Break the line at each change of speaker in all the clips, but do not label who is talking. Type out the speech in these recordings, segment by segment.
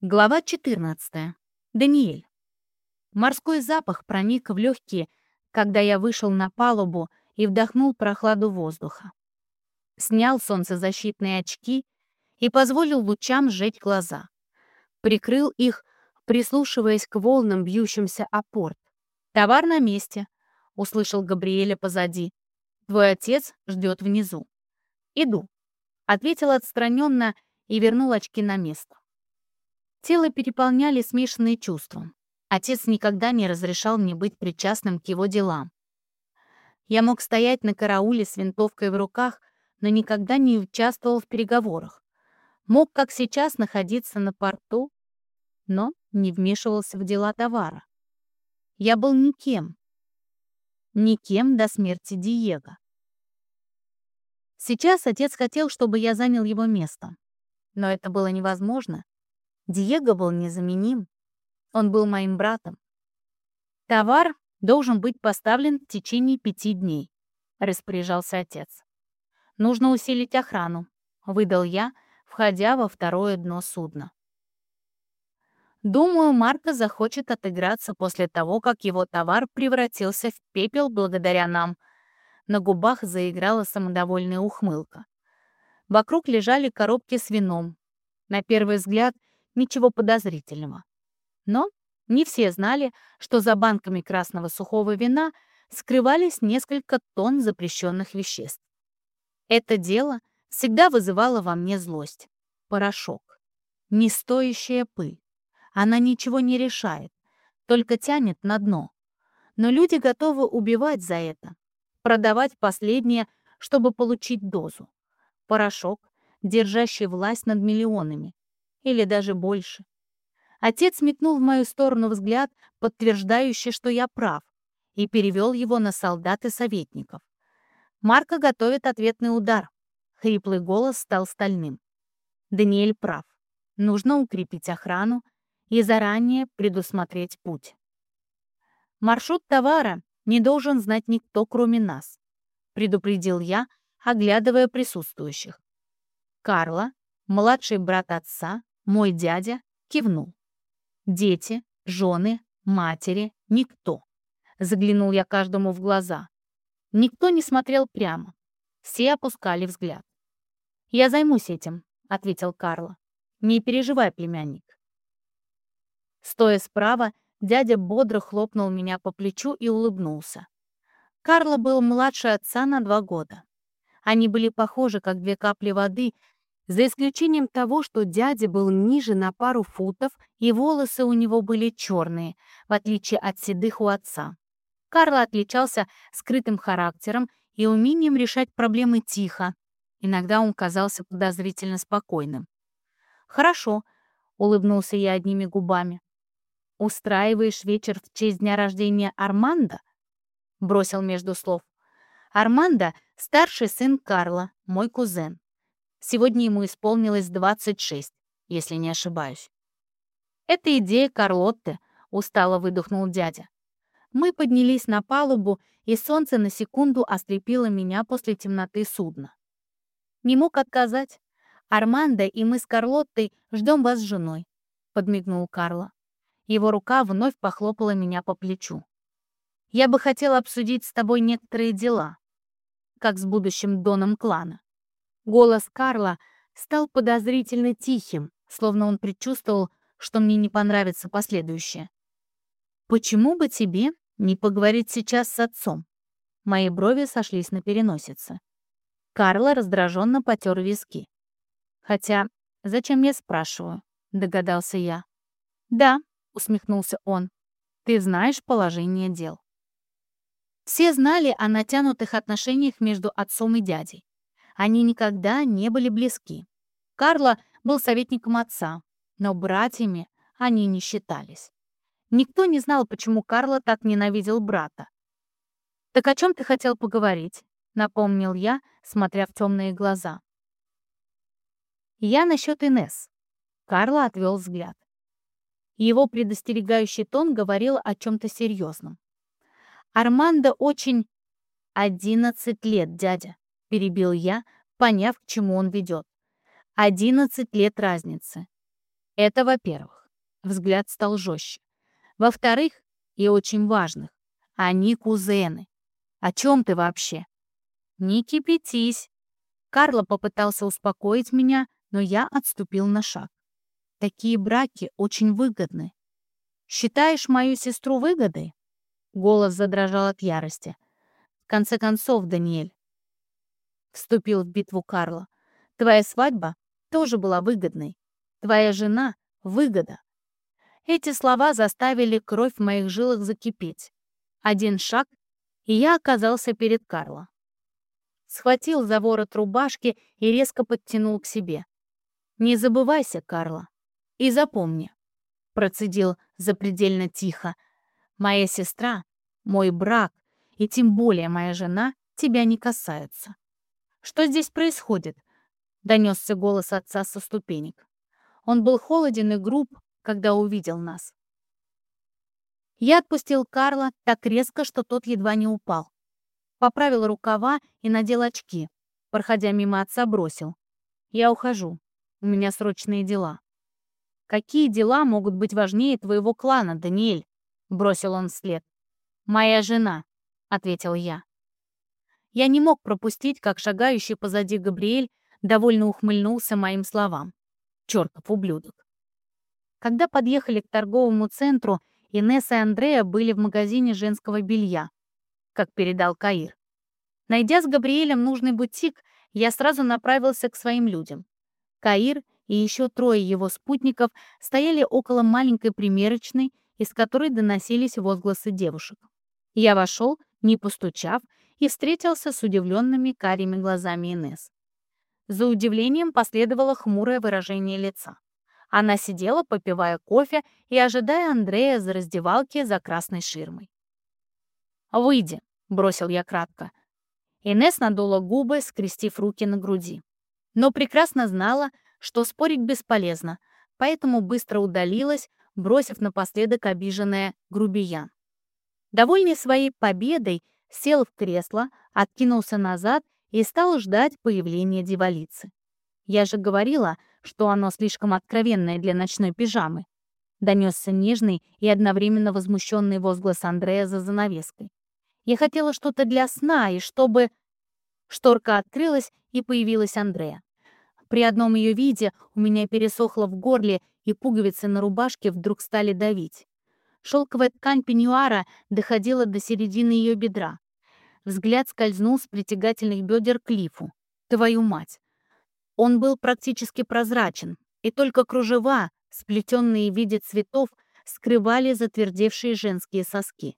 Глава 14. Даниэль. Морской запах проник в легкие, когда я вышел на палубу и вдохнул прохладу воздуха. Снял солнцезащитные очки и позволил лучам сжечь глаза. Прикрыл их, прислушиваясь к волнам, бьющимся о порт. «Товар на месте», — услышал Габриэля позади. «Твой отец ждет внизу». «Иду», — ответил отстраненно и вернул очки на место. Тело переполняли смешанные чувства. Отец никогда не разрешал мне быть причастным к его делам. Я мог стоять на карауле с винтовкой в руках, но никогда не участвовал в переговорах. Мог, как сейчас, находиться на порту, но не вмешивался в дела товара. Я был никем. Никем до смерти Диего. Сейчас отец хотел, чтобы я занял его место. Но это было невозможно, Диего был незаменим. Он был моим братом. Товар должен быть поставлен в течение пяти дней, распоряжался отец. Нужно усилить охрану, выдал я, входя во второе дно судна. Думаю, Марко захочет отыграться после того, как его товар превратился в пепел благодаря нам. На губах заиграла самодовольная ухмылка. Вокруг лежали коробки с вином. На первый взгляд — Ничего подозрительного. Но не все знали, что за банками красного сухого вина скрывались несколько тонн запрещенных веществ. Это дело всегда вызывало во мне злость. Порошок. Не стоящая пыль. Она ничего не решает, только тянет на дно. Но люди готовы убивать за это, продавать последнее, чтобы получить дозу. Порошок, держащий власть над миллионами, или даже больше. Отец метнул в мою сторону взгляд, подтверждающий, что я прав, и перевел его на солдат и советников. Марка готовит ответный удар. Хриплый голос стал стальным. Даниэль прав. Нужно укрепить охрану и заранее предусмотреть путь. Маршрут товара не должен знать никто, кроме нас, предупредил я, оглядывая присутствующих. Карла, младший брат отца, мой дядя кивнул. Дети, жены, матери, никто. Заглянул я каждому в глаза. Никто не смотрел прямо. Все опускали взгляд. «Я займусь этим», — ответил Карло. «Не переживай, племянник». Стоя справа, дядя бодро хлопнул меня по плечу и улыбнулся. Карло был младше отца на два года. Они были похожи, как две капли воды, за исключением того, что дядя был ниже на пару футов, и волосы у него были черные, в отличие от седых у отца. Карл отличался скрытым характером и умением решать проблемы тихо. Иногда он казался подозрительно спокойным. «Хорошо», — улыбнулся я одними губами. «Устраиваешь вечер в честь дня рождения Армандо?» — бросил между слов. «Армандо — старший сын Карла, мой кузен. Сегодня ему исполнилось 26, если не ошибаюсь. «Это идея Карлотты», — устало выдохнул дядя. Мы поднялись на палубу, и солнце на секунду ослепило меня после темноты судна. Не мог отказать. «Армандо и мы с Карлоттой ждем вас с женой», — подмигнул Карло. Его рука вновь похлопала меня по плечу. «Я бы хотел обсудить с тобой некоторые дела, как с будущим доном клана. Голос Карла стал подозрительно тихим, словно он предчувствовал, что мне не понравится последующее. «Почему бы тебе не поговорить сейчас с отцом?» Мои брови сошлись на переносице. Карла раздраженно потер виски. «Хотя, зачем я спрашиваю?» — догадался я. «Да», — усмехнулся он, — «ты знаешь положение дел». Все знали о натянутых отношениях между отцом и дядей. Они никогда не были близки. Карло был советником отца, но братьями они не считались. Никто не знал, почему Карло так ненавидел брата. «Так о чем ты хотел поговорить?» — напомнил я, смотря в темные глаза. «Я насчет Инес. Карло отвел взгляд. Его предостерегающий тон говорил о чем-то серьезном. «Армандо очень...» «Одиннадцать лет, дядя», — перебил я, поняв, к чему он ведет. «Одиннадцать лет разницы. Это во-первых. Взгляд стал жестче. Во-вторых, и очень важных, они кузены. О чем ты вообще? Не кипятись. Карло попытался успокоить меня, но я отступил на шаг. Такие браки очень выгодны. Считаешь мою сестру выгодой? Голос задрожал от ярости. В конце концов, Даниэль, вступил в битву Карла. Твоя свадьба тоже была выгодной. Твоя жена — выгода. Эти слова заставили кровь в моих жилах закипеть. Один шаг, и я оказался перед Карло. Схватил за ворот рубашки и резко подтянул к себе. «Не забывайся, Карла, и запомни», — процедил запредельно тихо, «моя сестра, мой брак и тем более моя жена тебя не касаются». «Что здесь происходит?» — донесся голос отца со ступенек. Он был холоден и груб, когда увидел нас. Я отпустил Карла так резко, что тот едва не упал. Поправил рукава и надел очки. Проходя мимо отца, бросил. «Я ухожу. У меня срочные дела». «Какие дела могут быть важнее твоего клана, Даниэль?» — бросил он вслед. «Моя жена», — ответил я. Я не мог пропустить, как шагающий позади Габриэль довольно ухмыльнулся моим словам. Чертов ублюдок. Когда подъехали к торговому центру, Инесса и Андрея были в магазине женского белья, как передал Каир. Найдя с Габриэлем нужный бутик, я сразу направился к своим людям. Каир и еще трое его спутников стояли около маленькой примерочной, из которой доносились возгласы девушек. Я вошел, не постучав, и встретился с удивленными карими глазами Инес. За удивлением последовало хмурое выражение лица. Она сидела, попивая кофе и ожидая Андрея за раздевалки за красной ширмой. «Выйди», — бросил я кратко. Инес надула губы, скрестив руки на груди. Но прекрасно знала, что спорить бесполезно, поэтому быстро удалилась, бросив напоследок обиженное грубиян. Довольный своей победой, сел в кресло, откинулся назад и стал ждать появления дьяволицы. Я же говорила, что оно слишком откровенное для ночной пижамы. Донесся нежный и одновременно возмущенный возглас Андрея за занавеской. Я хотела что-то для сна, и чтобы... Шторка открылась, и появилась Андрея. При одном ее виде у меня пересохло в горле, и пуговицы на рубашке вдруг стали давить. Шелковая ткань пеньюара доходила до середины ее бедра. Взгляд скользнул с притягательных бедер к лифу. Твою мать! Он был практически прозрачен, и только кружева, сплетенные в виде цветов, скрывали затвердевшие женские соски.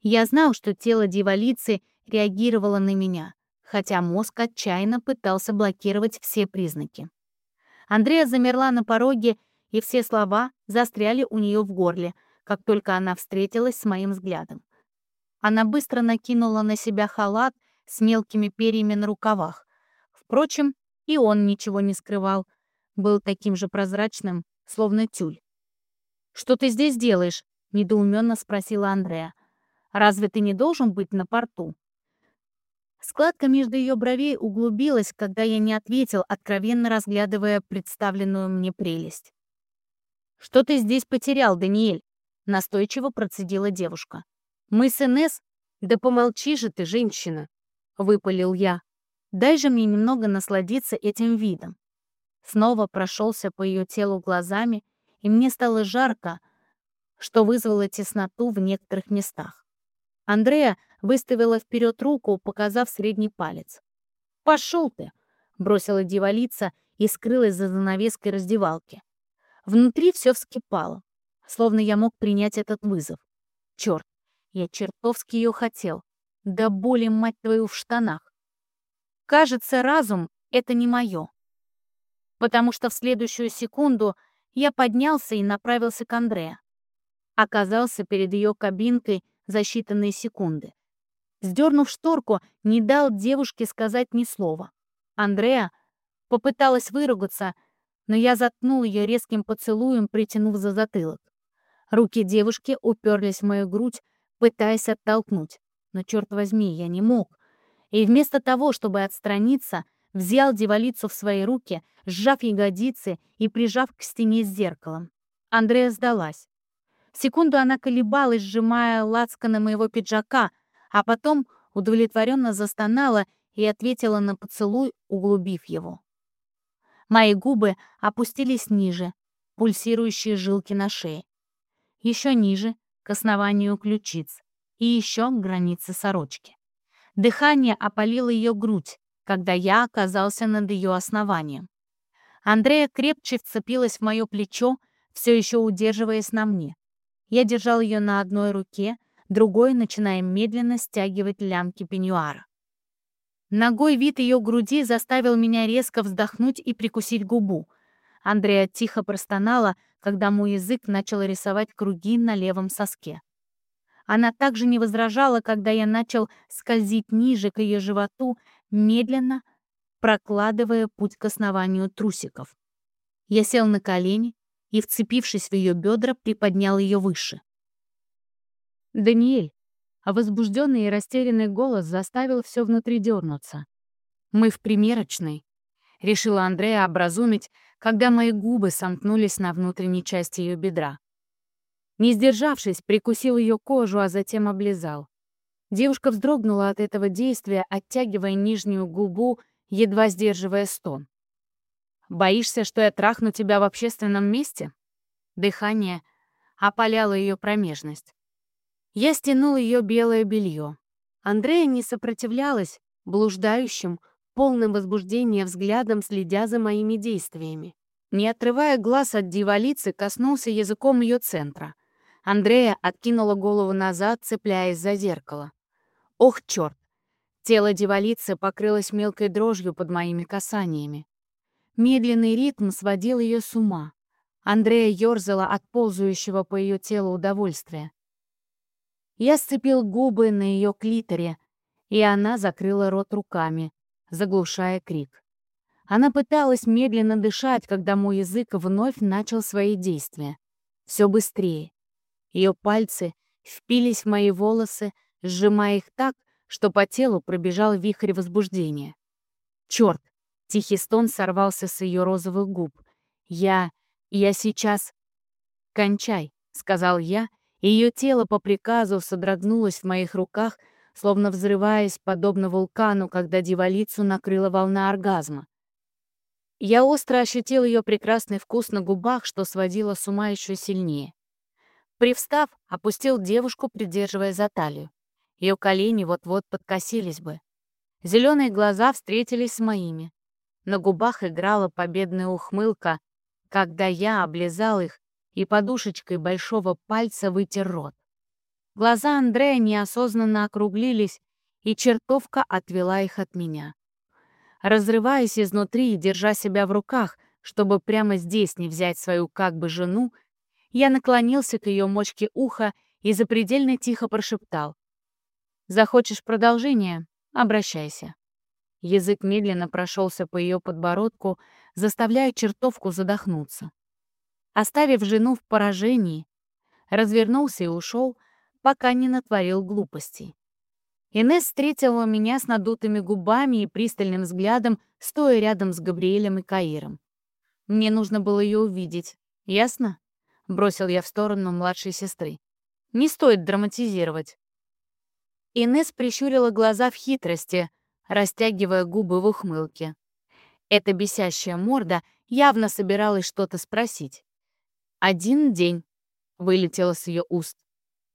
Я знал, что тело дьяволицы реагировало на меня, хотя мозг отчаянно пытался блокировать все признаки. Андрея замерла на пороге, и все слова застряли у нее в горле — как только она встретилась с моим взглядом. Она быстро накинула на себя халат с мелкими перьями на рукавах. Впрочем, и он ничего не скрывал, был таким же прозрачным, словно тюль. «Что ты здесь делаешь?» — недоуменно спросила Андрея. «Разве ты не должен быть на порту?» Складка между ее бровей углубилась, когда я не ответил, откровенно разглядывая представленную мне прелесть. «Что ты здесь потерял, Даниэль?» Настойчиво процедила девушка. «Мы с Инесс...» «Да помолчи же ты, женщина!» — выпалил я. «Дай же мне немного насладиться этим видом». Снова прошелся по ее телу глазами, и мне стало жарко, что вызвало тесноту в некоторых местах. Андрея выставила вперед руку, показав средний палец. «Пошел ты!» — бросила дьяволица и скрылась за занавеской раздевалки. Внутри все вскипало словно я мог принять этот вызов. Черт, я чертовски ее хотел. Да боли, мать твою, в штанах. Кажется, разум — это не мое. Потому что в следующую секунду я поднялся и направился к Андреа. Оказался перед ее кабинкой за считанные секунды. Сдернув шторку, не дал девушке сказать ни слова. Андреа попыталась выругаться, но я заткнул ее резким поцелуем, притянув за затылок. Руки девушки уперлись в мою грудь, пытаясь оттолкнуть. Но, черт возьми, я не мог. И вместо того, чтобы отстраниться, взял девалицу в свои руки, сжав ягодицы и прижав к стене с зеркалом. Андрея сдалась. Секунду она колебалась, сжимая лацканы моего пиджака, а потом удовлетворенно застонала и ответила на поцелуй, углубив его. Мои губы опустились ниже, пульсирующие жилки на шее. Еще ниже, к основанию ключиц, и еще к границе сорочки. Дыхание опалило ее грудь, когда я оказался над ее основанием. Андрея крепче вцепилась в мое плечо, все еще удерживаясь на мне. Я держал ее на одной руке, другой начиная медленно стягивать лямки пеньюара. Ногой вид ее груди заставил меня резко вздохнуть и прикусить губу. Андрея тихо простонала, когда мой язык начал рисовать круги на левом соске. Она также не возражала, когда я начал скользить ниже к ее животу, медленно прокладывая путь к основанию трусиков. Я сел на колени и, вцепившись в ее бедра, приподнял ее выше. «Даниэль!» А возбужденный и растерянный голос заставил все внутри дернуться. «Мы в примерочной», — решила Андрея образумить, когда мои губы сомкнулись на внутренней части ее бедра. Не сдержавшись, прикусил ее кожу, а затем облизал. Девушка вздрогнула от этого действия, оттягивая нижнюю губу, едва сдерживая стон. «Боишься, что я трахну тебя в общественном месте?» Дыхание опаляло ее промежность. Я стянул ее белое белье. Андрея не сопротивлялась, блуждающим, полным возбуждения взглядом, следя за моими действиями. Не отрывая глаз от дивалицы, коснулся языком ее центра. Андрея откинула голову назад, цепляясь за зеркало. Ох, черт! Тело дивалицы покрылось мелкой дрожью под моими касаниями. Медленный ритм сводил ее с ума. Андрея ерзала от ползающего по ее телу удовольствия. Я сцепил губы на ее клиторе, и она закрыла рот руками, заглушая крик. Она пыталась медленно дышать, когда мой язык вновь начал свои действия. Все быстрее. Ее пальцы впились в мои волосы, сжимая их так, что по телу пробежал вихрь возбуждения. Черт! Тихий стон сорвался с ее розовых губ. «Я... я сейчас...» «Кончай», — сказал я, ее тело по приказу содрогнулось в моих руках, словно взрываясь, подобно вулкану, когда дивалицу накрыла волна оргазма. Я остро ощутил ее прекрасный вкус на губах, что сводило с ума еще сильнее. Привстав, опустил девушку, придерживая за талию. Ее колени вот-вот подкосились бы. Зеленые глаза встретились с моими. На губах играла победная ухмылка, когда я облизал их и подушечкой большого пальца вытер рот. Глаза Андрея неосознанно округлились, и чертовка отвела их от меня. Разрываясь изнутри и держа себя в руках, чтобы прямо здесь не взять свою как бы жену, я наклонился к ее мочке уха и запредельно тихо прошептал. «Захочешь продолжение? Обращайся». Язык медленно прошелся по ее подбородку, заставляя чертовку задохнуться оставив жену в поражении, развернулся и ушел, пока не натворил глупостей. Инесс встретила меня с надутыми губами и пристальным взглядом, стоя рядом с Габриэлем и Каиром. Мне нужно было ее увидеть, ясно? Бросил я в сторону младшей сестры. Не стоит драматизировать. Инесс прищурила глаза в хитрости, растягивая губы в ухмылке. Эта бесящая морда явно собиралась что-то спросить. «Один день», — вылетело с ее уст.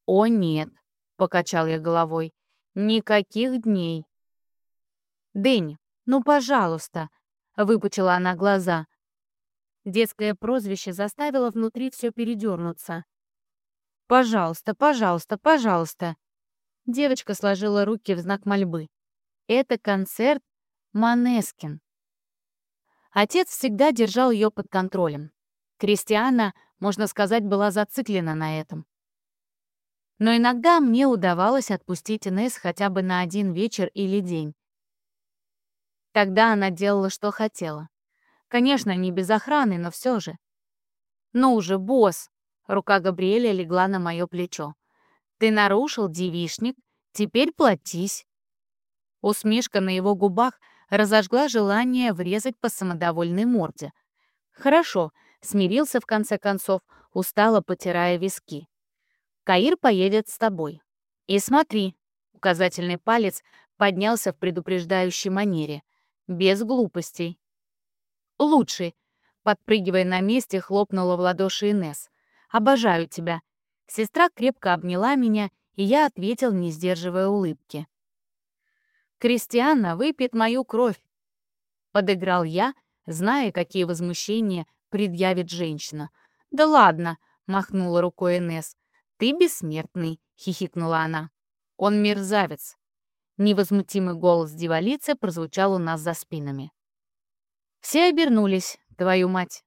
«О, нет», — покачал я головой, — «никаких дней». «Дэнни, ну, пожалуйста», — выпучила она глаза. Детское прозвище заставило внутри все передернуться. «Пожалуйста, пожалуйста, пожалуйста». Девочка сложила руки в знак мольбы. «Это концерт Манескин». Отец всегда держал ее под контролем. Кристиана можно сказать, была зациклена на этом. Но иногда мне удавалось отпустить Инесс хотя бы на один вечер или день. Тогда она делала, что хотела. Конечно, не без охраны, но все же. «Ну уже, босс!» — рука Габриэля легла на мое плечо. «Ты нарушил девишник, теперь платись». Усмешка на его губах разожгла желание врезать по самодовольной морде. «Хорошо», — смирился в конце концов, устало потирая виски. «Каир поедет с тобой. И смотри», — указательный палец поднялся в предупреждающей манере, без глупостей. «Лучший», — подпрыгивая на месте, хлопнула в ладоши Инесс. «Обожаю тебя». Сестра крепко обняла меня, и я ответил, не сдерживая улыбки. «Кристиана выпьет мою кровь», — подыграл я, зная, какие возмущения предъявит женщина. «Да ладно», — махнула рукой Энесс. «Ты бессмертный», — хихикнула она. «Он мерзавец». Невозмутимый голос дьяволицы прозвучал у нас за спинами. Все обернулись, твою мать.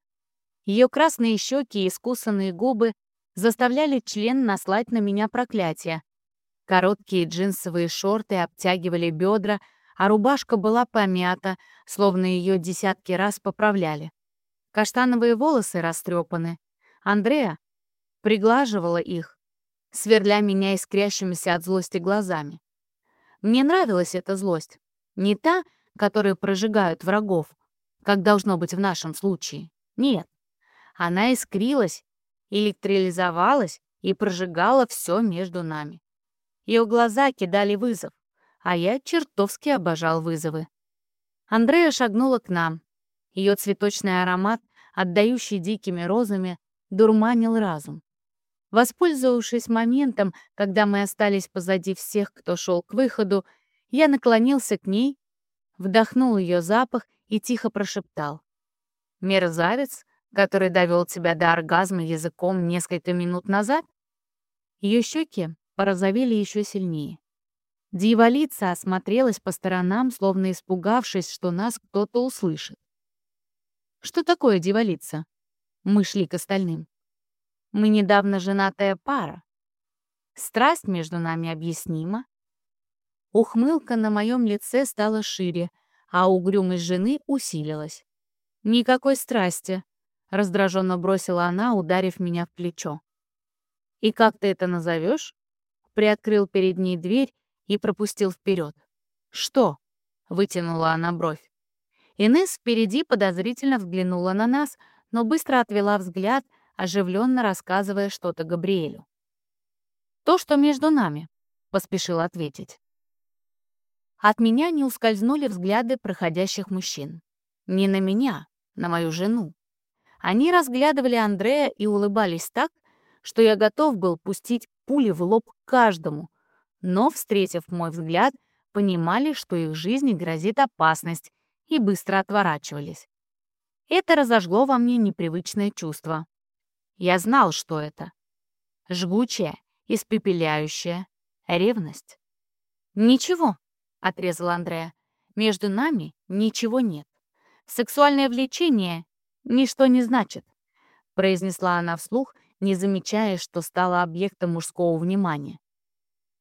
Ее красные щеки и искусанные губы заставляли член наслать на меня проклятие, Короткие джинсовые шорты обтягивали бедра, а рубашка была помята, словно ее десятки раз поправляли. Каштановые волосы растрепаны. Андреа приглаживала их, сверля меня искрящимися от злости глазами. Мне нравилась эта злость. Не та, которую прожигают врагов, как должно быть в нашем случае. Нет. Она искрилась, электролизовалась и прожигала все между нами. Ее глаза кидали вызов, а я чертовски обожал вызовы. Андрея шагнула к нам. Ее цветочный аромат, отдающий дикими розами, дурманил разум. Воспользовавшись моментом, когда мы остались позади всех, кто шел к выходу, я наклонился к ней, вдохнул ее запах и тихо прошептал. «Мерзавец, который довел тебя до оргазма языком несколько минут назад?» Ее щеки порозовели еще сильнее. Дьяволица осмотрелась по сторонам, словно испугавшись, что нас кто-то услышит. «Что такое дьяволица?» Мы шли к остальным. «Мы недавно женатая пара. Страсть между нами объяснима». Ухмылка на моем лице стала шире, а угрюмость жены усилилась. «Никакой страсти», — раздраженно бросила она, ударив меня в плечо. «И как ты это назовешь? приоткрыл перед ней дверь и пропустил вперед. «Что?» — вытянула она бровь. Инесс впереди подозрительно взглянула на нас, но быстро отвела взгляд, оживленно рассказывая что-то Габриэлю. «То, что между нами», — поспешил ответить. От меня не ускользнули взгляды проходящих мужчин. Не на меня, на мою жену. Они разглядывали Андрея и улыбались так, что я готов был пустить пули в лоб каждому, но, встретив мой взгляд, понимали, что их жизни грозит опасность, и быстро отворачивались. Это разожгло во мне непривычное чувство. Я знал, что это. Жгучая, испепеляющая ревность. «Ничего», — отрезал Андрея, — «между нами ничего нет. Сексуальное влечение ничто не значит», — произнесла она вслух не замечая, что стала объектом мужского внимания.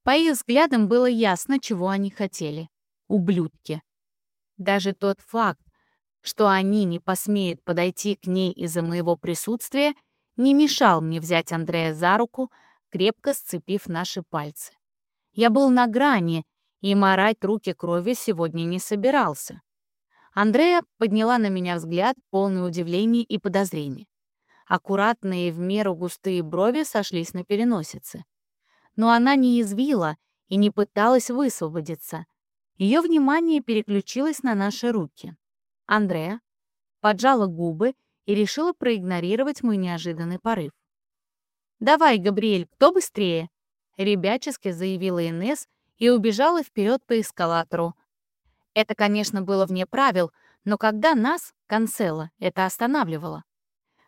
По их взглядам было ясно, чего они хотели. Ублюдки. Даже тот факт, что они не посмеют подойти к ней из-за моего присутствия, не мешал мне взять Андрея за руку, крепко сцепив наши пальцы. Я был на грани, и морать руки крови сегодня не собирался. Андрея подняла на меня взгляд, полный удивления и подозрений. Аккуратные в меру густые брови сошлись на переносице. Но она не извила и не пыталась высвободиться. Ее внимание переключилось на наши руки. Андреа поджала губы и решила проигнорировать мой неожиданный порыв. «Давай, Габриэль, кто быстрее?» — ребячески заявила Инесс и убежала вперед по эскалатору. Это, конечно, было вне правил, но когда нас, Канцела, это останавливало.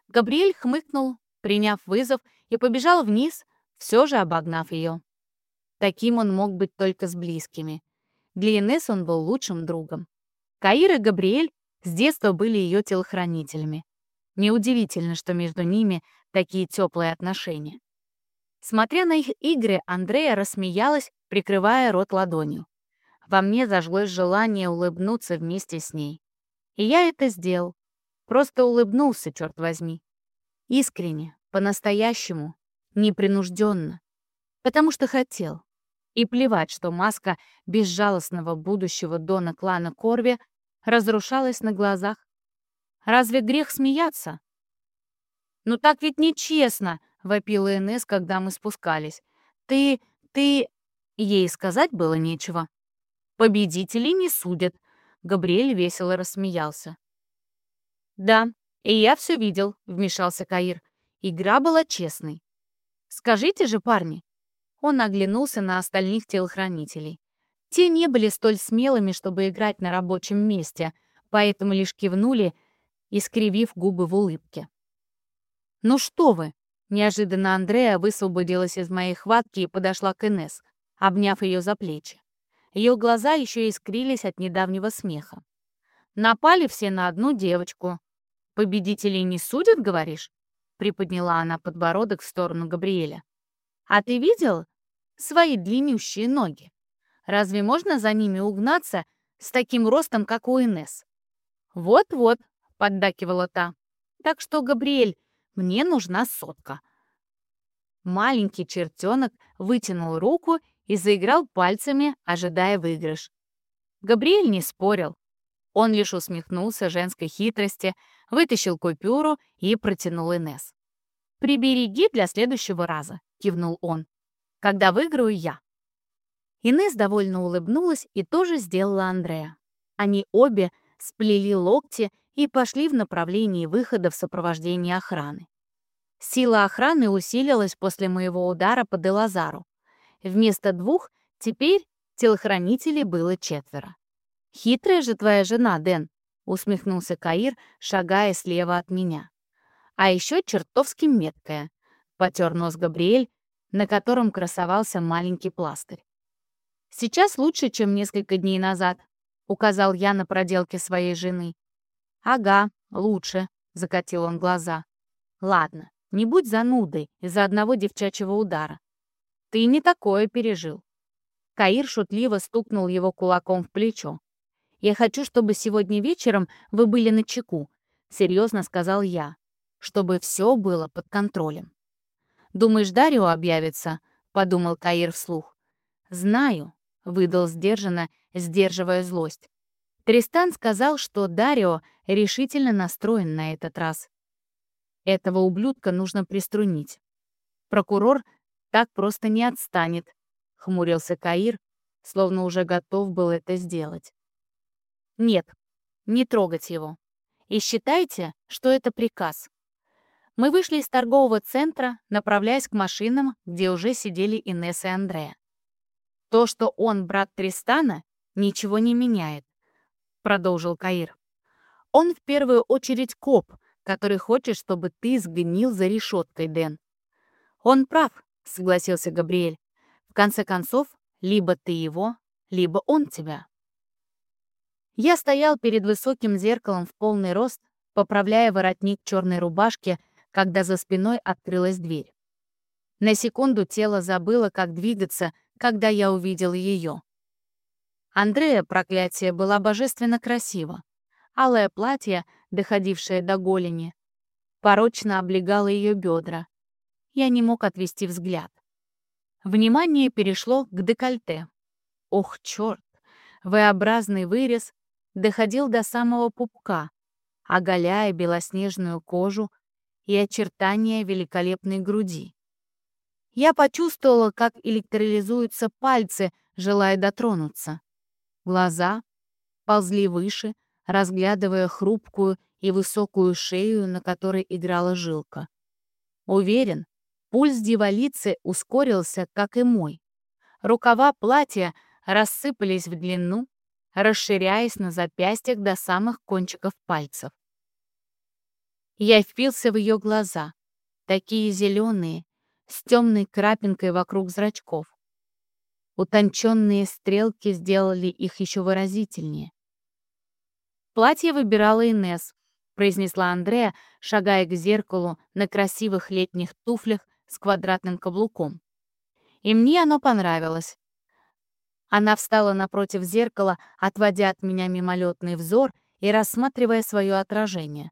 Габриэль хмыкнул, приняв вызов, и побежал вниз, все же обогнав ее. Таким он мог быть только с близкими. Для Инесс он был лучшим другом. Каир и Габриэль с детства были ее телохранителями. Неудивительно, что между ними такие теплые отношения. Смотря на их игры, Андрея рассмеялась, прикрывая рот ладонью. Во мне зажглось желание улыбнуться вместе с ней. И я это сделал. Просто улыбнулся, черт возьми. Искренне, по-настоящему, непринужденно. Потому что хотел. И плевать, что маска безжалостного будущего Дона клана Корви разрушалась на глазах. Разве грех смеяться? «Ну так ведь нечестно!» — вопила Инесс, когда мы спускались. «Ты... ты...» Ей сказать было нечего. «Победителей не судят», — Габриэль весело рассмеялся. «Да, и я все видел», — вмешался Каир. «Игра была честной». «Скажите же, парни». Он оглянулся на остальных телохранителей. Те не были столь смелыми, чтобы играть на рабочем месте, поэтому лишь кивнули, искривив губы в улыбке. «Ну что вы!» Неожиданно Андрея высвободилась из моей хватки и подошла к Инесс, обняв ее за плечи. Ее глаза еще искрились от недавнего смеха. «Напали все на одну девочку. Победителей не судят, говоришь?» Приподняла она подбородок в сторону Габриэля. «А ты видел свои длиннющие ноги? Разве можно за ними угнаться с таким ростом, как у Инесс?» «Вот-вот», — поддакивала та. «Так что, Габриэль, мне нужна сотка». Маленький чертенок вытянул руку и заиграл пальцами, ожидая выигрыш. Габриэль не спорил. Он лишь усмехнулся женской хитрости, вытащил купюру и протянул Инес. «Прибереги для следующего раза», — кивнул он. «Когда выиграю я». Инес довольно улыбнулась и тоже сделала Андрея. Они обе сплели локти и пошли в направлении выхода в сопровождении охраны. Сила охраны усилилась после моего удара по Делазару. Вместо двух теперь телохранителей было четверо. «Хитрая же твоя жена, Дэн», — усмехнулся Каир, шагая слева от меня. «А еще чертовски меткая», — потер нос Габриэль, на котором красовался маленький пластырь. «Сейчас лучше, чем несколько дней назад», — указал я на проделки своей жены. «Ага, лучше», — закатил он глаза. «Ладно, не будь занудой из-за одного девчачьего удара. Ты не такое пережил». Каир шутливо стукнул его кулаком в плечо. «Я хочу, чтобы сегодня вечером вы были на чеку», — серьезно сказал я, «чтобы все было под контролем». «Думаешь, Дарио объявится?» — подумал Каир вслух. «Знаю», — выдал сдержанно, сдерживая злость. Тристан сказал, что Дарио решительно настроен на этот раз. Этого ублюдка нужно приструнить. Прокурор так просто не отстанет, хмурился Каир, словно уже готов был это сделать. Нет, не трогать его. И считайте, что это приказ. Мы вышли из торгового центра, направляясь к машинам, где уже сидели Инесса и Андрея. То, что он брат Тристана, ничего не меняет продолжил Каир. «Он в первую очередь коп, который хочет, чтобы ты сгнил за решеткой, Дэн». «Он прав», — согласился Габриэль. «В конце концов, либо ты его, либо он тебя». Я стоял перед высоким зеркалом в полный рост, поправляя воротник черной рубашки, когда за спиной открылась дверь. На секунду тело забыло, как двигаться, когда я увидел ее. Андрея, проклятие, была божественно красива. Алое платье, доходившее до голени, порочно облегало ее бедра. Я не мог отвести взгляд. Внимание перешло к декольте. Ох, черт! V-образный вырез доходил до самого пупка, оголяя белоснежную кожу и очертания великолепной груди. Я почувствовала, как электролизуются пальцы, желая дотронуться. Глаза ползли выше, разглядывая хрупкую и высокую шею, на которой играла жилка. Уверен, пульс дьяволицы ускорился, как и мой. Рукава платья рассыпались в длину, расширяясь на запястьях до самых кончиков пальцев. Я впился в ее глаза, такие зеленые, с темной крапинкой вокруг зрачков. Утонченные стрелки сделали их еще выразительнее. «Платье выбирала Инес, произнесла Андрея, шагая к зеркалу на красивых летних туфлях с квадратным каблуком. И мне оно понравилось. Она встала напротив зеркала, отводя от меня мимолетный взор и рассматривая свое отражение.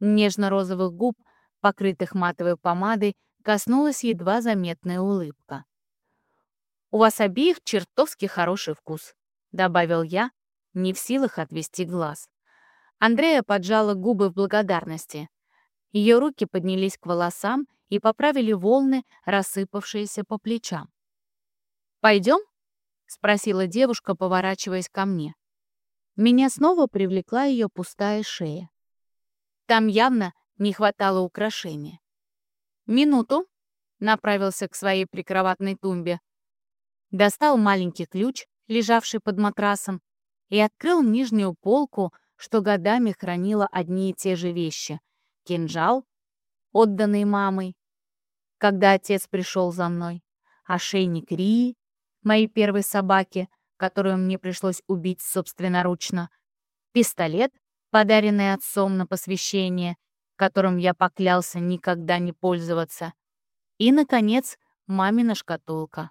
Нежно-розовых губ, покрытых матовой помадой, коснулась едва заметная улыбка. «У вас обеих чертовски хороший вкус», — добавил я, не в силах отвести глаз. Андрея поджала губы в благодарности. Ее руки поднялись к волосам и поправили волны, рассыпавшиеся по плечам. «Пойдем?» — спросила девушка, поворачиваясь ко мне. Меня снова привлекла ее пустая шея. Там явно не хватало украшения. «Минуту», — направился к своей прикроватной тумбе. Достал маленький ключ, лежавший под матрасом, и открыл нижнюю полку, что годами хранила одни и те же вещи. Кинжал, отданный мамой, когда отец пришел за мной, ошейник Рии, моей первой собаки, которую мне пришлось убить собственноручно, пистолет, подаренный отцом на посвящение, которым я поклялся никогда не пользоваться, и, наконец, мамина шкатулка.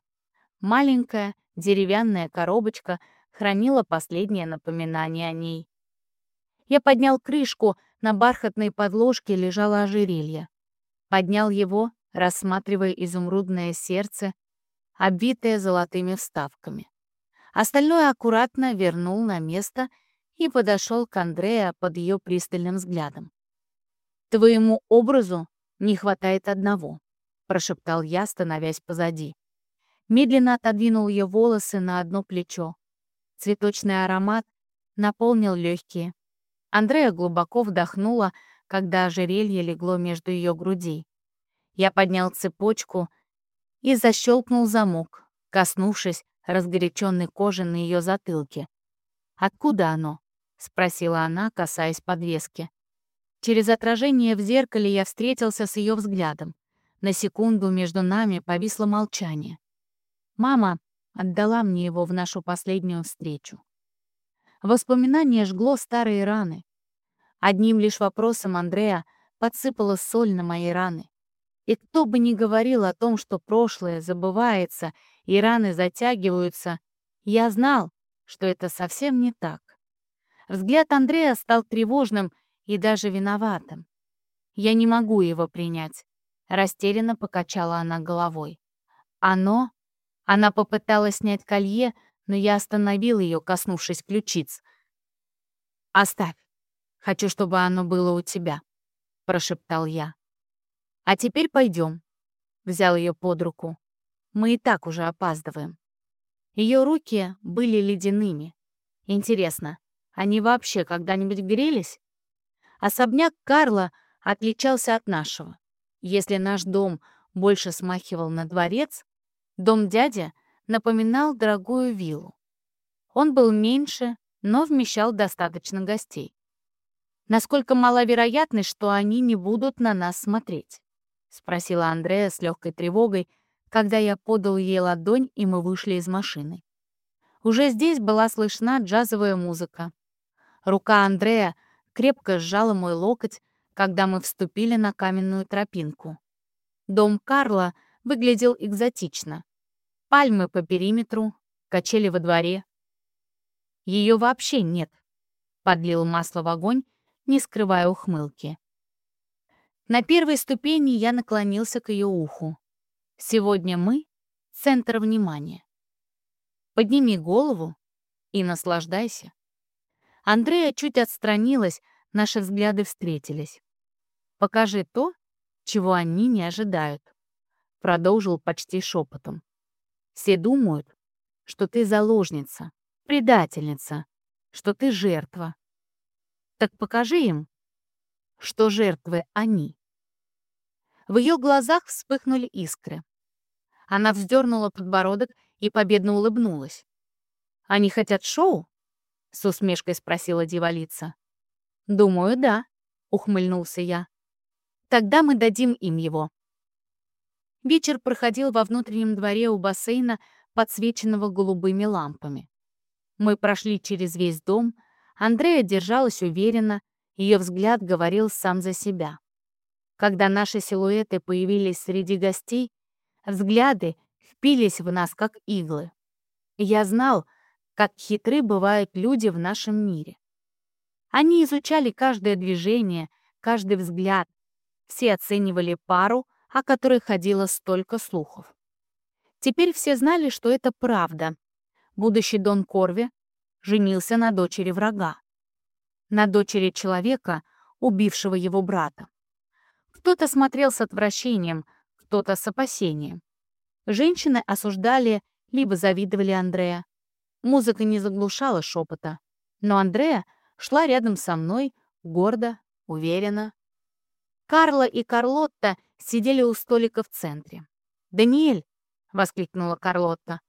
Маленькая деревянная коробочка хранила последнее напоминание о ней. Я поднял крышку, на бархатной подложке лежало ожерелье. Поднял его, рассматривая изумрудное сердце, обвитое золотыми вставками. Остальное аккуратно вернул на место и подошел к Андреа под ее пристальным взглядом. «Твоему образу не хватает одного», — прошептал я, становясь позади. Медленно отодвинул ее волосы на одно плечо. Цветочный аромат наполнил легкие. Андрея глубоко вдохнула, когда ожерелье легло между ее грудей. Я поднял цепочку и защелкнул замок, коснувшись разгоряченной кожи на ее затылке. «Откуда оно?» — спросила она, касаясь подвески. Через отражение в зеркале я встретился с ее взглядом. На секунду между нами повисло молчание. Мама отдала мне его в нашу последнюю встречу. Воспоминание жгло старые раны. Одним лишь вопросом Андрея подсыпала соль на мои раны. И кто бы ни говорил о том, что прошлое забывается и раны затягиваются, я знал, что это совсем не так. Взгляд Андрея стал тревожным и даже виноватым. Я не могу его принять. Растерянно покачала она головой. Оно... Она попыталась снять колье, но я остановил ее, коснувшись ключиц. «Оставь. Хочу, чтобы оно было у тебя», — прошептал я. «А теперь пойдем», — взял ее под руку. «Мы и так уже опаздываем». Ее руки были ледяными. Интересно, они вообще когда-нибудь грелись? Особняк Карла отличался от нашего. Если наш дом больше смахивал на дворец, дом дяди напоминал дорогую виллу. Он был меньше, но вмещал достаточно гостей. Насколько мала вероятность, что они не будут на нас смотреть? — спросила Андрея с легкой тревогой, когда я подал ей ладонь, и мы вышли из машины. Уже здесь была слышна джазовая музыка. Рука Андрея крепко сжала мой локоть, когда мы вступили на каменную тропинку. Дом Карла выглядел экзотично. Пальмы по периметру, качели во дворе. Ее вообще нет. Подлил масло в огонь, не скрывая ухмылки. На первой ступени я наклонился к ее уху. Сегодня мы — центр внимания. Подними голову и наслаждайся. Андрея чуть отстранилась, наши взгляды встретились. Покажи то, чего они не ожидают. Продолжил почти шепотом. Все думают, что ты заложница, предательница, что ты жертва. Так покажи им, что жертвы они. В ее глазах вспыхнули искры. Она вздернула подбородок и победно улыбнулась. «Они хотят шоу?» — с усмешкой спросила дьяволица. «Думаю, да», — ухмыльнулся я. «Тогда мы дадим им его». Вечер проходил во внутреннем дворе у бассейна, подсвеченного голубыми лампами. Мы прошли через весь дом, Андрея держалась уверенно, ее взгляд говорил сам за себя. Когда наши силуэты появились среди гостей, взгляды впились в нас, как иглы. Я знал, как хитры бывают люди в нашем мире. Они изучали каждое движение, каждый взгляд. Все оценивали пару, о которой ходило столько слухов. Теперь все знали, что это правда. Будущий Дон Корви женился на дочери врага, на дочери человека, убившего его брата. Кто-то смотрел с отвращением, кто-то с опасением. Женщины осуждали, либо завидовали Андрея. Музыка не заглушала шепота, но Андрея шла рядом со мной, гордо, уверенно. Карла и Карлотта сидели у столика в центре. «Даниэль!» — воскликнула Карлотта.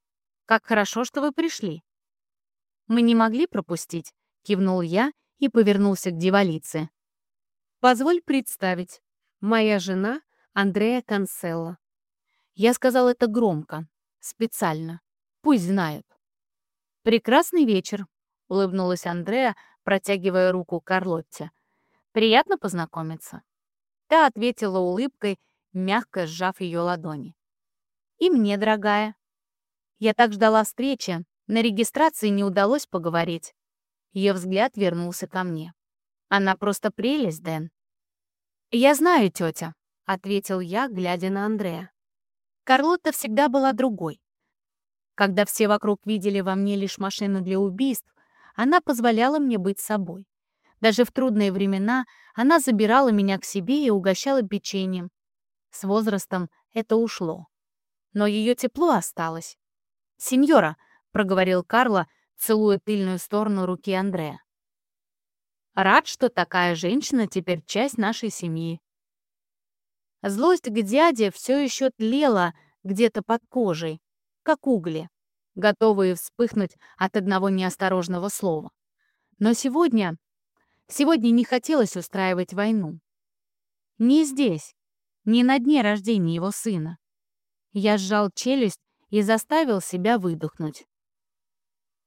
«Как хорошо, что вы пришли!» «Мы не могли пропустить», — кивнул я и повернулся к дьяволице. «Позволь представить. Моя жена Андрея Канцелло». Я сказал это громко, специально. Пусть знают. «Прекрасный вечер», — улыбнулась Андрея, протягивая руку Карлотте. «Приятно познакомиться». Та ответила улыбкой, мягко сжав ее ладони. «И мне, дорогая. Я так ждала встречи, на регистрации не удалось поговорить». Ее взгляд вернулся ко мне. «Она просто прелесть, Дэн». «Я знаю, тетя», — ответил я, глядя на Андрея. Карлотта всегда была другой. Когда все вокруг видели во мне лишь машину для убийств, она позволяла мне быть собой. Даже в трудные времена она забирала меня к себе и угощала печеньем. С возрастом это ушло. Но ее тепло осталось. «Сеньора», — проговорил Карло, целуя тыльную сторону руки Андрея. «Рад, что такая женщина теперь часть нашей семьи». Злость к дяде все еще тлела где-то под кожей, как угли, готовые вспыхнуть от одного неосторожного слова. Но сегодня Сегодня не хотелось устраивать войну. Не здесь, не на дне рождения его сына. Я сжал челюсть и заставил себя выдохнуть.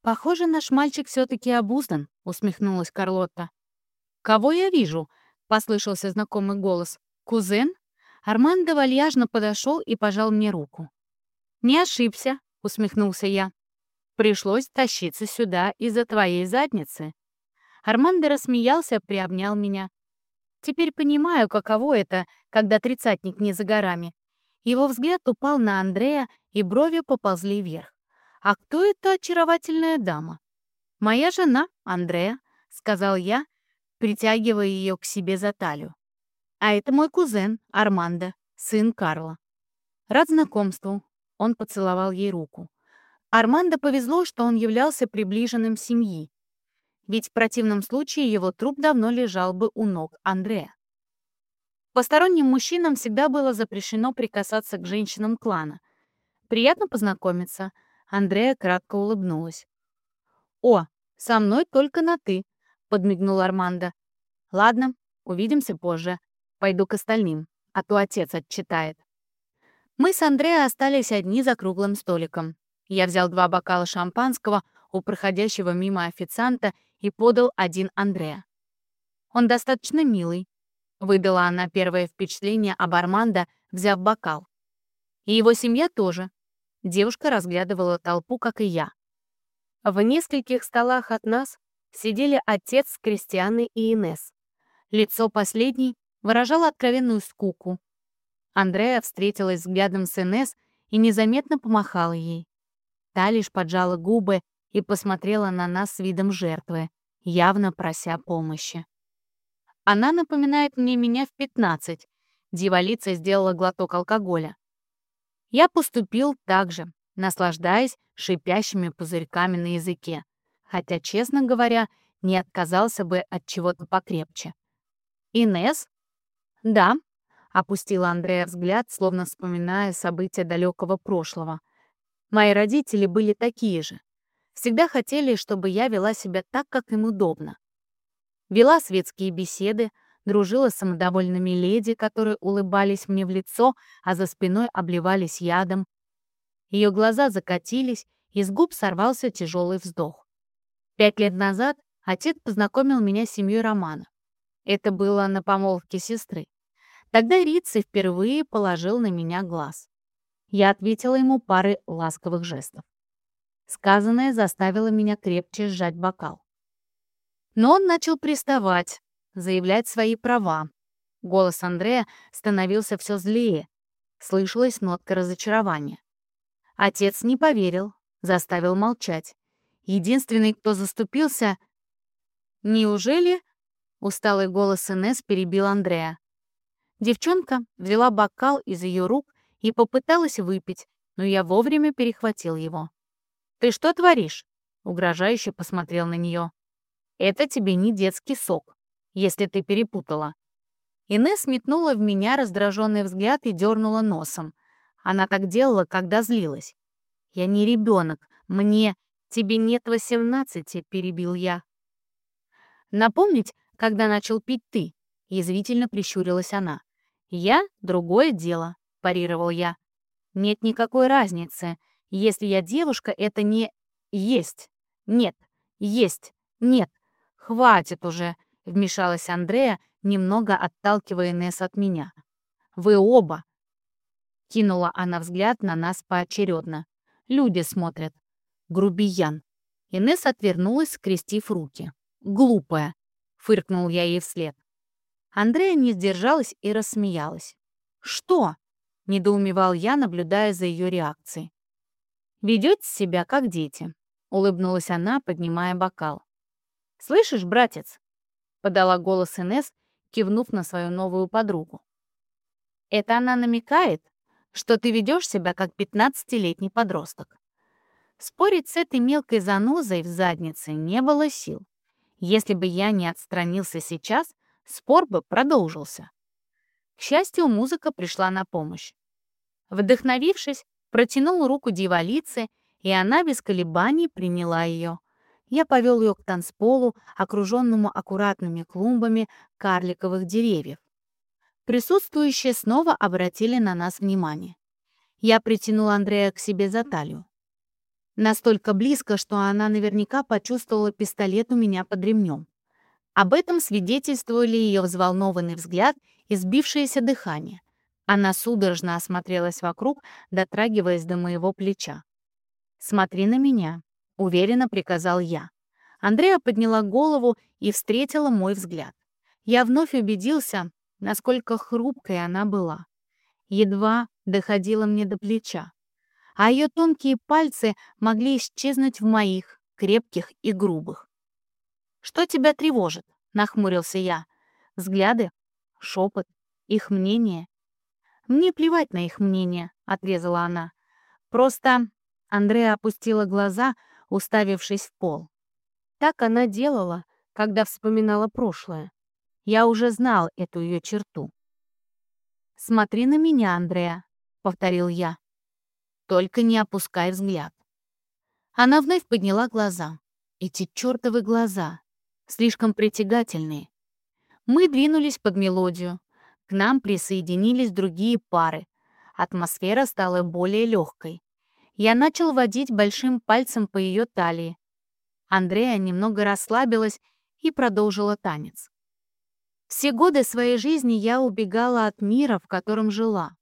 «Похоже, наш мальчик все-таки обуздан», — усмехнулась Карлотта. «Кого я вижу?» — послышался знакомый голос. «Кузен?» Армандо вальяжно подошел и пожал мне руку. «Не ошибся», — усмехнулся я. «Пришлось тащиться сюда из-за твоей задницы. Армандо рассмеялся, приобнял меня. Теперь понимаю, каково это, когда тридцатник не за горами. Его взгляд упал на Андрея, и брови поползли вверх. «А кто эта очаровательная дама?» «Моя жена, Андрея», — сказал я, притягивая ее к себе за талию. «А это мой кузен, Армандо, сын Карла». «Рад знакомству», — он поцеловал ей руку. Армандо повезло, что он являлся приближенным семьи ведь в противном случае его труп давно лежал бы у ног Андрея. Посторонним мужчинам всегда было запрещено прикасаться к женщинам клана. «Приятно познакомиться», — Андрея кратко улыбнулась. «О, со мной только на «ты», — подмигнул Армандо. «Ладно, увидимся позже. Пойду к остальным, а то отец отчитает». Мы с Андреа остались одни за круглым столиком. Я взял два бокала шампанского у проходящего мимо официанта и подал один Андреа. «Он достаточно милый», — выдала она первое впечатление об Армандо, взяв бокал. «И его семья тоже». Девушка разглядывала толпу, как и я. В нескольких столах от нас сидели отец с Кристианой и Инес. Лицо последней выражало откровенную скуку. Андреа встретилась взглядом с Инес и незаметно помахала ей. Та лишь поджала губы и посмотрела на нас с видом жертвы, явно прося помощи. Она напоминает мне меня в 15. Дьяволица сделала глоток алкоголя. Я поступил так же, наслаждаясь шипящими пузырьками на языке, хотя, честно говоря, не отказался бы от чего-то покрепче. «Инесс?» «Да», — опустила Андрея взгляд, словно вспоминая события далекого прошлого. «Мои родители были такие же. Всегда хотели, чтобы я вела себя так, как им удобно. Вела светские беседы, дружила с самодовольными леди, которые улыбались мне в лицо, а за спиной обливались ядом. Ее глаза закатились, и с губ сорвался тяжелый вздох. Пять лет назад отец познакомил меня с семьей Романа. Это было на помолвке сестры. Тогда Рицци впервые положил на меня глаз. Я ответила ему парой ласковых жестов. Сказанное заставило меня крепче сжать бокал. Но он начал приставать, заявлять свои права. Голос Андрея становился все злее. Слышалась нотка разочарования. Отец не поверил, заставил молчать. Единственный, кто заступился... Неужели? Усталый голос Инесс перебил Андрея. Девчонка взяла бокал из ее рук и попыталась выпить, но я вовремя перехватил его. «Ты что творишь?» — угрожающе посмотрел на нее. «Это тебе не детский сок, если ты перепутала». Инесс метнула в меня раздраженный взгляд и дернула носом. Она так делала, когда злилась. «Я не ребенок. Мне... Тебе нет восемнадцати», — перебил я. «Напомнить, когда начал пить ты?» — язвительно прищурилась она. «Я — другое дело», — парировал я. «Нет никакой разницы. Если я девушка, это не есть. Нет, есть, нет. Хватит уже», — вмешалась Андрея, немного отталкивая Несс от меня. «Вы оба!» Кинула она взгляд на нас поочередно. «Люди смотрят. Грубиян». Инесс отвернулась, скрестив руки. «Глупая», — фыркнул я ей вслед. Андрея не сдержалась и рассмеялась. «Что?» — недоумевал я, наблюдая за ее реакцией. «Ведете себя, как дети», — улыбнулась она, поднимая бокал. «Слышишь, братец?» — подала голос Инес, кивнув на свою новую подругу. «Это она намекает, что ты ведешь себя, как пятнадцатилетний подросток». Спорить с этой мелкой занозой в заднице не было сил. Если бы я не отстранился сейчас, спор бы продолжился. К счастью, музыка пришла на помощь. Вдохновившись, протянул руку дьяволице, и она без колебаний приняла ее. Я повел ее к танцполу, окруженному аккуратными клумбами карликовых деревьев. Присутствующие снова обратили на нас внимание. Я притянул Андрея к себе за талию. Настолько близко, что она наверняка почувствовала пистолет у меня под ремнем. Об этом свидетельствовали ее взволнованный взгляд и сбившееся дыхание. Она судорожно осмотрелась вокруг, дотрагиваясь до моего плеча. «Смотри на меня», — уверенно приказал я. Андрея подняла голову и встретила мой взгляд. Я вновь убедился, насколько хрупкой она была. Едва доходила мне до плеча, а ее тонкие пальцы могли исчезнуть в моих, крепких и грубых. «Что тебя тревожит?» — нахмурился я. «Взгляды? Шепот? Их мнение?» «Мне плевать на их мнение», — отрезала она. «Просто...» — Андреа опустила глаза, уставившись в пол. Так она делала, когда вспоминала прошлое. Я уже знал эту ее черту. «Смотри на меня, Андреа», — повторил я. «Только не опускай взгляд». Она вновь подняла глаза. Эти чертовы глаза слишком притягательные. Мы двинулись под мелодию. К нам присоединились другие пары. Атмосфера стала более легкой. Я начал водить большим пальцем по ее талии. Андрея немного расслабилась и продолжила танец. Все годы своей жизни я убегала от мира, в котором жила.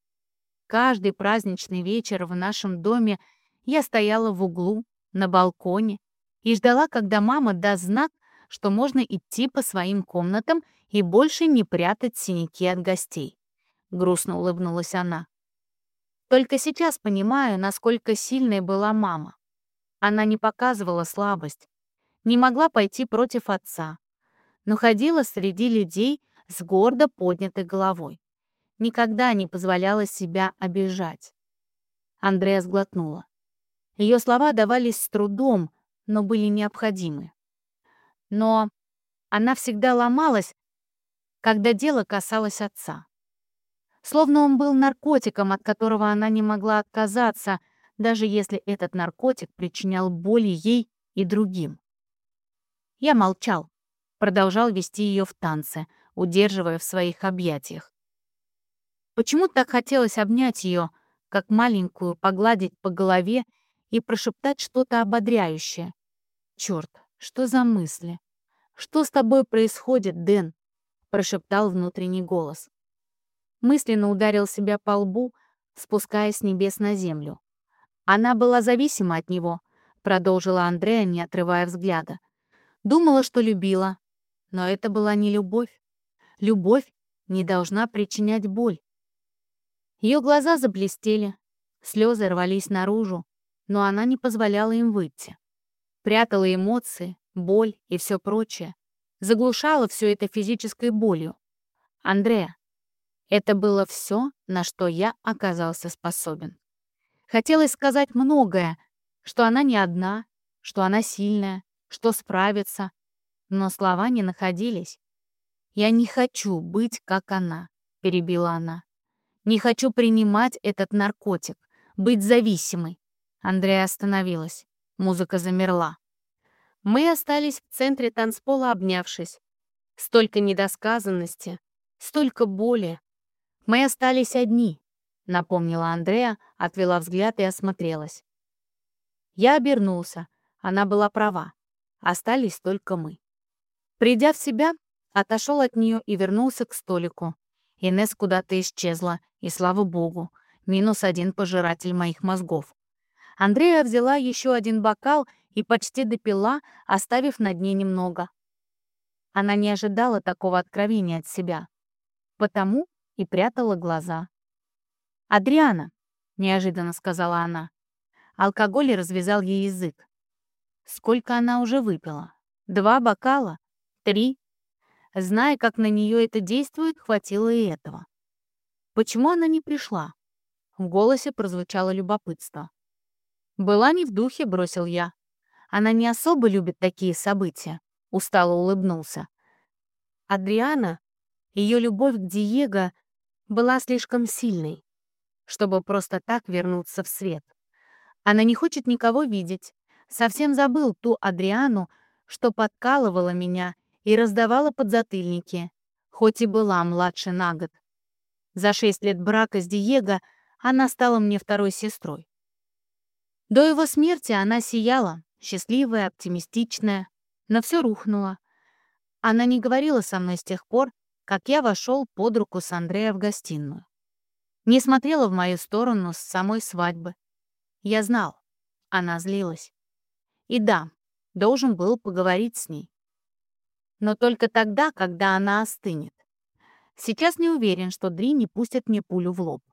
Каждый праздничный вечер в нашем доме я стояла в углу, на балконе, и ждала, когда мама даст знак, что можно идти по своим комнатам и больше не прятать синяки от гостей. Грустно улыбнулась она. Только сейчас понимаю, насколько сильной была мама. Она не показывала слабость, не могла пойти против отца, но ходила среди людей с гордо поднятой головой. Никогда не позволяла себя обижать. Андрея сглотнула. Ее слова давались с трудом, но были необходимы но она всегда ломалась, когда дело касалось отца. Словно он был наркотиком, от которого она не могла отказаться, даже если этот наркотик причинял боли ей и другим. Я молчал, продолжал вести ее в танце, удерживая в своих объятиях. Почему так хотелось обнять ее, как маленькую, погладить по голове и прошептать что-то ободряющее? Черт, что за мысли? Что с тобой происходит, Дэн? Прошептал внутренний голос. Мысленно ударил себя по лбу, спускаясь с небес на землю. Она была зависима от него, продолжила Андрея, не отрывая взгляда. Думала, что любила, но это была не любовь. Любовь не должна причинять боль. Ее глаза заблестели, слезы рвались наружу, но она не позволяла им выйти. прятала эмоции, боль и все прочее, заглушала все это физической болью. Андреа, это было все, на что я оказался способен. Хотелось сказать многое, что она не одна, что она сильная, что справится, но слова не находились. «Я не хочу быть, как она», — перебила она. «Не хочу принимать этот наркотик, быть зависимой». Андрея остановилась. Музыка замерла. Мы остались в центре танцпола, обнявшись. Столько недосказанности, столько боли. Мы остались одни, напомнила Андрея, отвела взгляд и осмотрелась. Я обернулся. Она была права. Остались только мы. Придя в себя, отошел от нее и вернулся к столику. Инес куда-то исчезла, и слава богу, минус один пожиратель моих мозгов. Андрея взяла еще один бокал и почти допила, оставив на дне немного. Она не ожидала такого откровения от себя. Потому и прятала глаза. «Адриана», — неожиданно сказала она. Алкоголь развязал ей язык. Сколько она уже выпила? Два бокала? Три? Зная, как на нее это действует, хватило и этого. Почему она не пришла? В голосе прозвучало любопытство. «Была не в духе», — бросил я. «Она не особо любит такие события», — устало улыбнулся. Адриана, ее любовь к Диего была слишком сильной, чтобы просто так вернуться в свет. Она не хочет никого видеть. Совсем забыл ту Адриану, что подкалывала меня и раздавала подзатыльники, хоть и была младше на год. За шесть лет брака с Диего она стала мне второй сестрой. До его смерти она сияла, счастливая, оптимистичная, но все рухнуло. Она не говорила со мной с тех пор, как я вошел под руку с Андрея в гостиную. Не смотрела в мою сторону с самой свадьбы. Я знал, она злилась. И да, должен был поговорить с ней. Но только тогда, когда она остынет. Сейчас не уверен, что Дри не пустит мне пулю в лоб.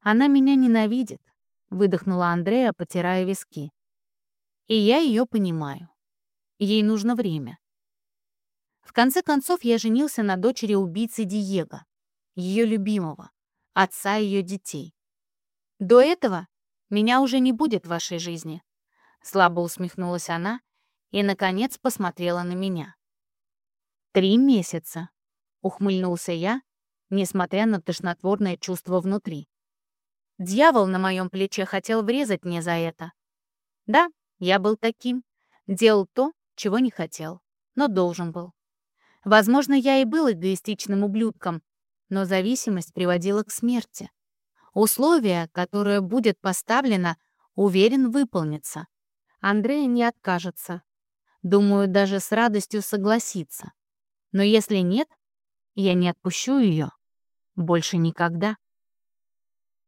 Она меня ненавидит, выдохнула Андрея, потирая виски. И я ее понимаю. Ей нужно время. В конце концов, я женился на дочери убийцы Диего, ее любимого, отца ее детей. До этого меня уже не будет в вашей жизни. Слабо усмехнулась она и, наконец, посмотрела на меня. «Три месяца», — ухмыльнулся я, несмотря на тошнотворное чувство внутри. Дьявол на моем плече хотел врезать мне за это. Да, я был таким. Делал то, чего не хотел, но должен был. Возможно, я и был эгоистичным ублюдком, но зависимость приводила к смерти. Условие, которое будет поставлено, уверен, выполнится. Андрея не откажется. Думаю, даже с радостью согласится. Но если нет, я не отпущу ее. Больше никогда.